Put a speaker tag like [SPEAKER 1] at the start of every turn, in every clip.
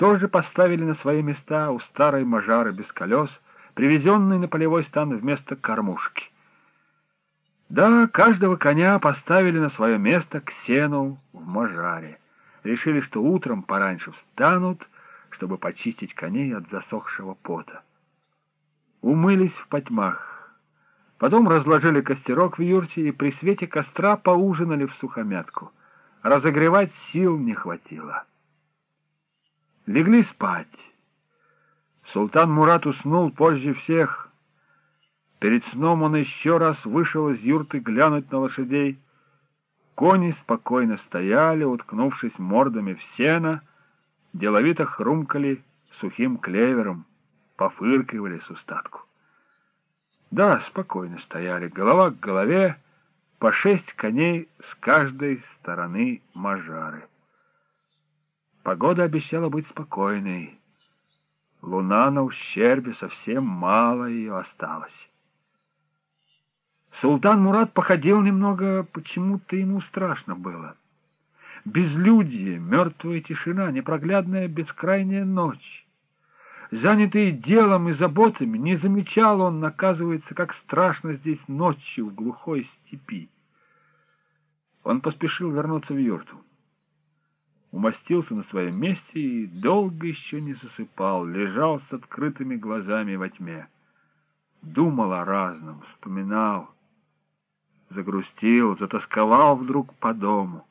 [SPEAKER 1] тоже поставили на свои места у старой мажары без колес, привезенной на полевой стан вместо кормушки. Да, каждого коня поставили на свое место к сену в мажаре. Решили, что утром пораньше встанут, чтобы почистить коней от засохшего пота. Умылись в потьмах. Потом разложили костерок в юрте и при свете костра поужинали в сухомятку. Разогревать сил не хватило. Легли спать. Султан Мурат уснул позже всех. Перед сном он еще раз вышел из юрты глянуть на лошадей. Кони спокойно стояли, уткнувшись мордами в сено, деловито хрумкали сухим клевером, пофыркивали с устатку. Да, спокойно стояли, голова к голове, по шесть коней с каждой стороны мажары. Погода обещала быть спокойной. Луна на ущербе, совсем мало ее осталось. Султан Мурат походил немного, почему-то ему страшно было. Безлюдье, мертвая тишина, непроглядная бескрайняя ночь. Занятый делом и заботами, не замечал он, оказывается, как страшно здесь ночью в глухой степи. Он поспешил вернуться в юрту. Умостился на своем месте и долго еще не засыпал, лежал с открытыми глазами во тьме. Думал о разном, вспоминал, загрустил, затасковал вдруг по дому.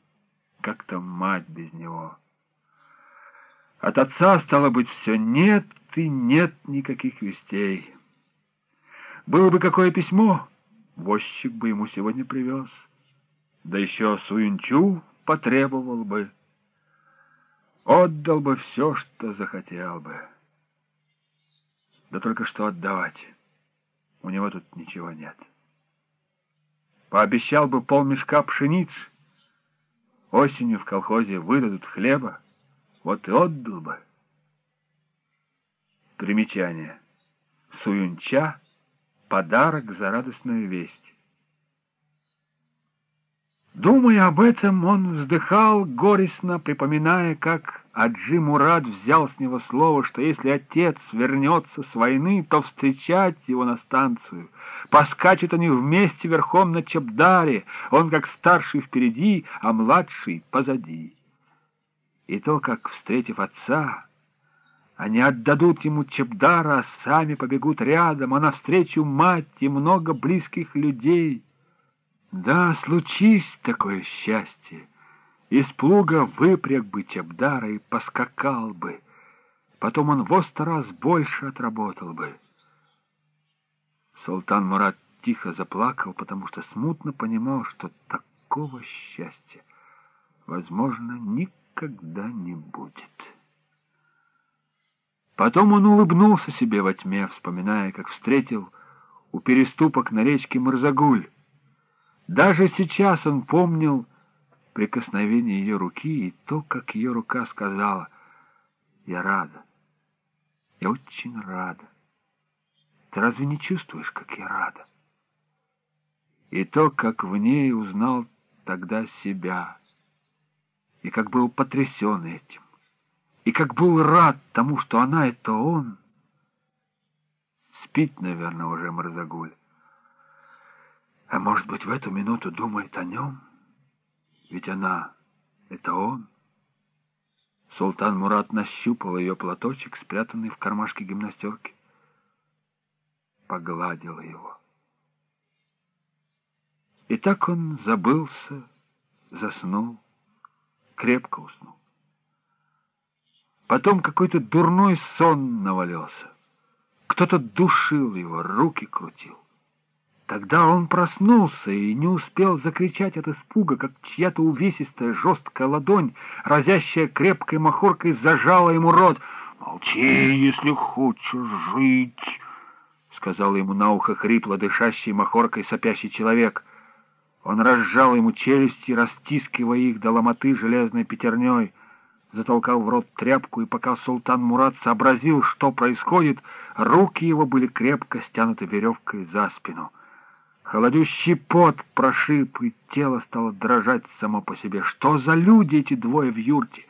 [SPEAKER 1] Как там мать без него? От отца, стало быть, все нет и нет никаких вестей. Было бы какое письмо, возчик бы ему сегодня привез. Да еще Суинчу потребовал бы. Отдал бы все, что захотел бы. Да только что отдавать. У него тут ничего нет. Пообещал бы полмешка пшеницы, Осенью в колхозе выдадут хлеба, вот и отдал бы. Примечание. Суюнча — подарок за радостную весть. Думая об этом, он вздыхал горестно, припоминая, как Аджи Мурад взял с него слово, что если отец вернется с войны, то встречать его на станцию. Поскачут они вместе верхом на Чебдаре, он как старший впереди, а младший позади. И то, как, встретив отца, они отдадут ему Чебдара, а сами побегут рядом, а навстречу мать и много близких людей — да, случись такое счастье, из плуга выпряг бы Чебдара и поскакал бы, потом он во сто раз больше отработал бы. Султан Мурат тихо заплакал, потому что смутно понимал, что такого счастья, возможно, никогда не будет. Потом он улыбнулся себе во тьме, вспоминая, как встретил у переступок на речке Марзагуль, даже сейчас он помнил прикосновение ее руки и то, как ее рука сказала «Я рада, я очень рада. Ты разве не чувствуешь, как я рада?» И то, как в ней узнал тогда себя, и как был потрясен этим, и как был рад тому, что она — это он. Спит, наверное, уже Марзагуль. А может быть, в эту минуту думает о нем? Ведь она — это он. Султан Мурат нащупал ее платочек, спрятанный в кармашке гимнастерки. Погладил его. И так он забылся, заснул, крепко уснул. Потом какой-то дурной сон навалился. Кто-то душил его, руки крутил. Тогда он проснулся и не успел закричать от испуга, как чья-то увесистая жесткая ладонь, разящая крепкой махоркой, зажала ему рот. «Молчи, если хочешь жить», — сказал ему на ухо хрипло дышащий махоркой сопящий человек. Он разжал ему челюсти, растискивая их до ломоты железной пятерней, затолкал в рот тряпку, и пока султан Мурат сообразил, что происходит, руки его были крепко стянуты веревкой за спину. Холодющий пот прошиб, и тело стало дрожать само по себе. Что за люди эти двое в юрте?